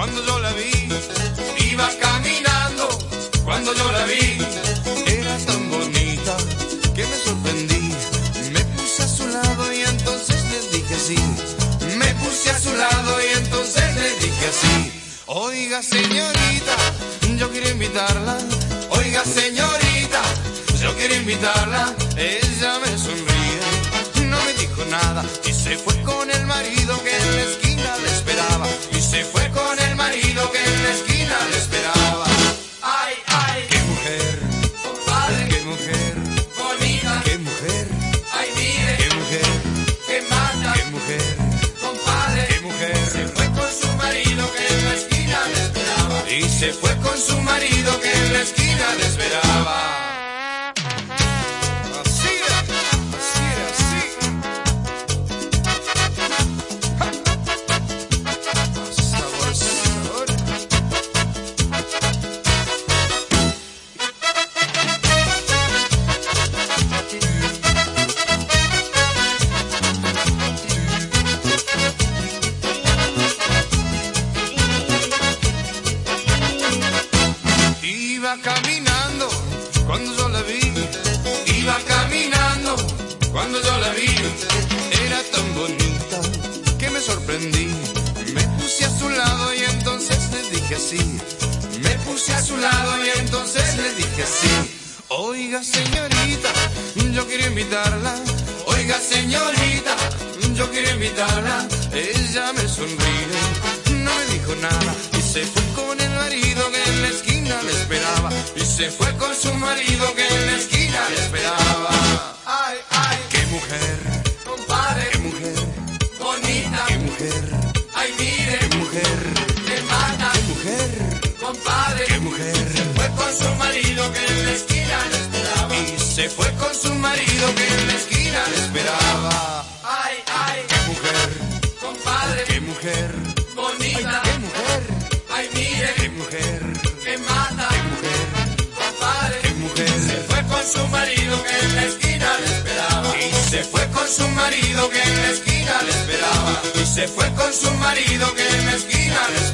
Cuando yo la vi. Iba caminando cuando yo la vi. Era tan bonita que me sorprendí. Me puse a su lado y entonces le dije sí. Me puse a su lado y entonces le dije así. Oiga señorita, yo quiero invitarla. Oiga señorita, yo quiero invitarla. Ella me sonríe, no me dijo nada y se fue con el marido que en la Y se fue con su marido que en la esquina le esperaba. Iba caminando cuando yo la vi. Iba caminando cuando yo la vi. Era tan bonita que me sorprendí. Me puse a su lado y entonces le dije así. Me puse a su lado y entonces le dije así. Oiga señorita, yo quiero invitarla. Oiga señorita, se fue con su marido que en la esquina le esperaba. Ay, ay, ¡Qué mujer! compadre, ¡Qué mujer! bonita. ¡Qué mujer! Ay, mire, ¡Qué mujer! que mata, ¡Qué mujer! compadre. ¡Qué mujer! Fue con su marido que en la esquina le esperaba. Y se fue con su marido que en la esquina le esperaba. Ay, ay, ¡Qué mujer! compadre, ¡Qué mujer! con su marido que en la esquina le esperaba. Y se fue con su marido que en la esquina le esperaba.